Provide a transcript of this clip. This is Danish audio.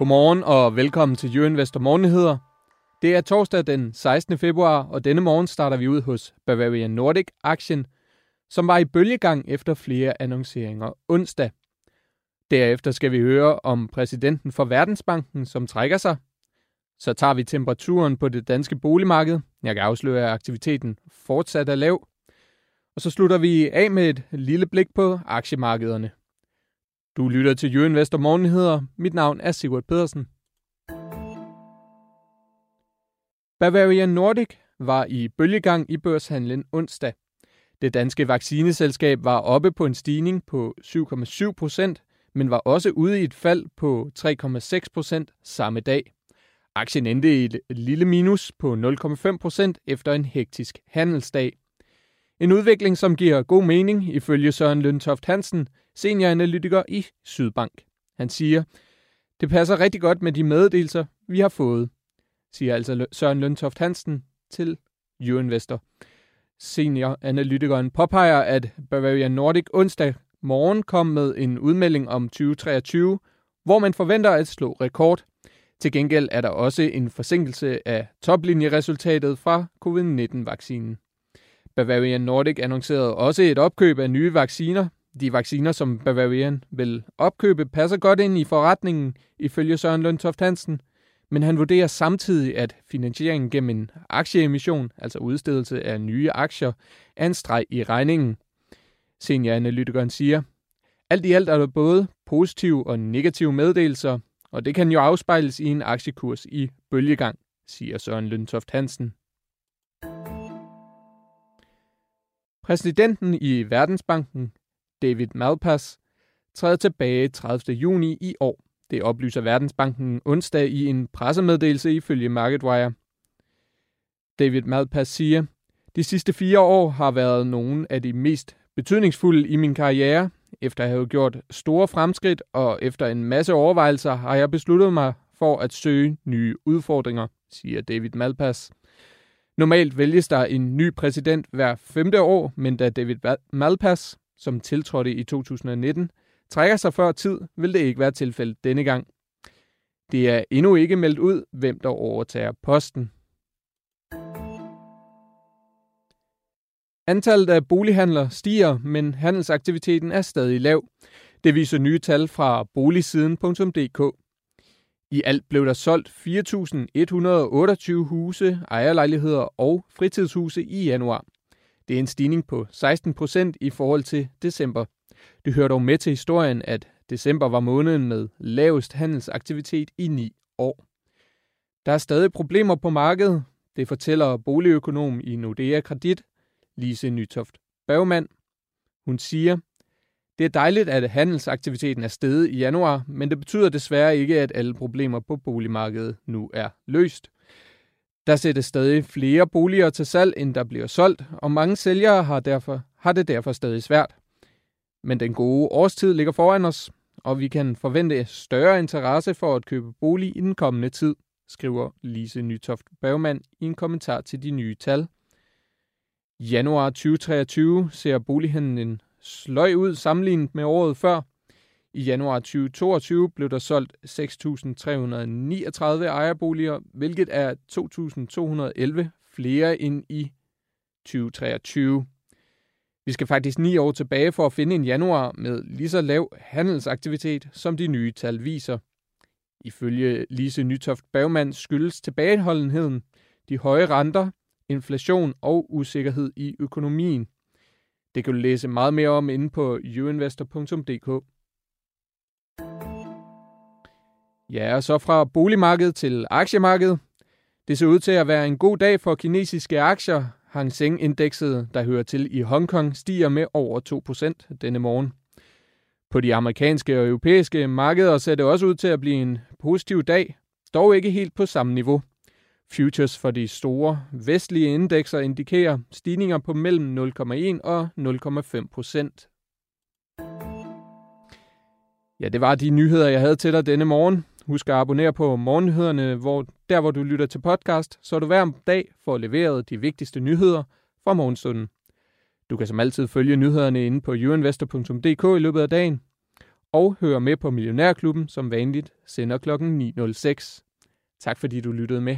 Godmorgen og velkommen til Jørgen Vester Morgenheder. Det er torsdag den 16. februar, og denne morgen starter vi ud hos Bavarian Nordic Aktien, som var i bølgegang efter flere annonceringer onsdag. Derefter skal vi høre om præsidenten for Verdensbanken, som trækker sig. Så tager vi temperaturen på det danske boligmarked. Jeg kan afsløre, at aktiviteten fortsat er lav. Og så slutter vi af med et lille blik på aktiemarkederne. Du lytter til Jørgen Vester Morgenheder. Mit navn er Sigurd Pedersen. Bavarian Nordic var i bølgegang i børshandlen onsdag. Det danske vaccineselskab var oppe på en stigning på 7,7 procent, men var også ude i et fald på 3,6 procent samme dag. Aktien endte i et lille minus på 0,5 procent efter en hektisk handelsdag. En udvikling, som giver god mening ifølge Søren Løntoft Hansen, senioranalytiker i Sydbank. Han siger, det passer rigtig godt med de meddelelser, vi har fået, siger altså Søren Løntoft Hansen til Euroinvestor. Senioranalytikeren påpeger, at Bavarian Nordic onsdag morgen kom med en udmelding om 2023, hvor man forventer at slå rekord. Til gengæld er der også en forsinkelse af toplinjeresultatet fra covid-19-vaccinen. Bavarian Nordic annoncerede også et opkøb af nye vacciner. De vacciner, som Bavarian vil opkøbe, passer godt ind i forretningen, ifølge Søren Lundtoft Hansen, men han vurderer samtidig, at finansieringen gennem en aktieemission, altså udstedelse af nye aktier, er en streg i regningen. Senioranalytikeren siger, alt i alt er der både positive og negative meddelelser, og det kan jo afspejles i en aktiekurs i bølgegang, siger Søren Lundtoft Hansen. Præsidenten i Verdensbanken, David Malpass, træder tilbage 30. juni i år. Det oplyser Verdensbanken onsdag i en pressemeddelelse ifølge MarketWire. David Malpass siger, de sidste fire år har været nogle af de mest betydningsfulde i min karriere. Efter at have gjort store fremskridt og efter en masse overvejelser har jeg besluttet mig for at søge nye udfordringer, siger David Malpass. Normalt vælges der en ny præsident hver femte år, men da David Malpass, som tiltrådte i 2019, trækker sig før tid, vil det ikke være tilfældet denne gang. Det er endnu ikke meldt ud, hvem der overtager posten. Antallet af bolighandler stiger, men handelsaktiviteten er stadig lav. Det viser nye tal fra boligsiden.dk. I alt blev der solgt 4.128 huse, ejerlejligheder og fritidshuse i januar. Det er en stigning på 16 procent i forhold til december. Det hører dog med til historien, at december var måneden med lavest handelsaktivitet i ni år. Der er stadig problemer på markedet, det fortæller boligøkonom i Nordea Kredit, Lise Nytoft Bergmann. Hun siger, det er dejligt, at handelsaktiviteten er steget i januar, men det betyder desværre ikke, at alle problemer på boligmarkedet nu er løst. Der sættes stadig flere boliger til salg, end der bliver solgt, og mange sælgere har, derfor, har det derfor stadig svært. Men den gode årstid ligger foran os, og vi kan forvente større interesse for at købe bolig i den kommende tid, skriver Lise Nytoft Bergmann i en kommentar til de nye tal. Januar 2023 ser bolighandlen sløj ud sammenlignet med året før. I januar 2022 blev der solgt 6.339 ejerboliger, hvilket er 2.211 flere end i 2023. Vi skal faktisk ni år tilbage for at finde en januar med lige så lav handelsaktivitet, som de nye tal viser. Ifølge Lise Nytoft Bergmann skyldes tilbageholdenheden, de høje renter, inflation og usikkerhed i økonomien. Det kan du læse meget mere om inde på uinvestor.dk. Ja, og så fra boligmarkedet til aktiemarkedet. Det ser ud til at være en god dag for kinesiske aktier. Hang Seng-indekset, der hører til i Hongkong, stiger med over 2% denne morgen. På de amerikanske og europæiske markeder ser det også ud til at blive en positiv dag, dog ikke helt på samme niveau. Futures for de store vestlige indekser indikerer stigninger på mellem 0,1 og 0,5 procent. Ja, det var de nyheder, jeg havde til dig denne morgen. Husk at abonnere på morgennyhederne, hvor, der hvor du lytter til podcast, så du hver dag får leveret de vigtigste nyheder fra morgenstunden. Du kan som altid følge nyhederne inde på youinvestor.dk i løbet af dagen. og høre med på Millionærklubben, som vanligt sender klokken 9.06. Tak fordi du lyttede med.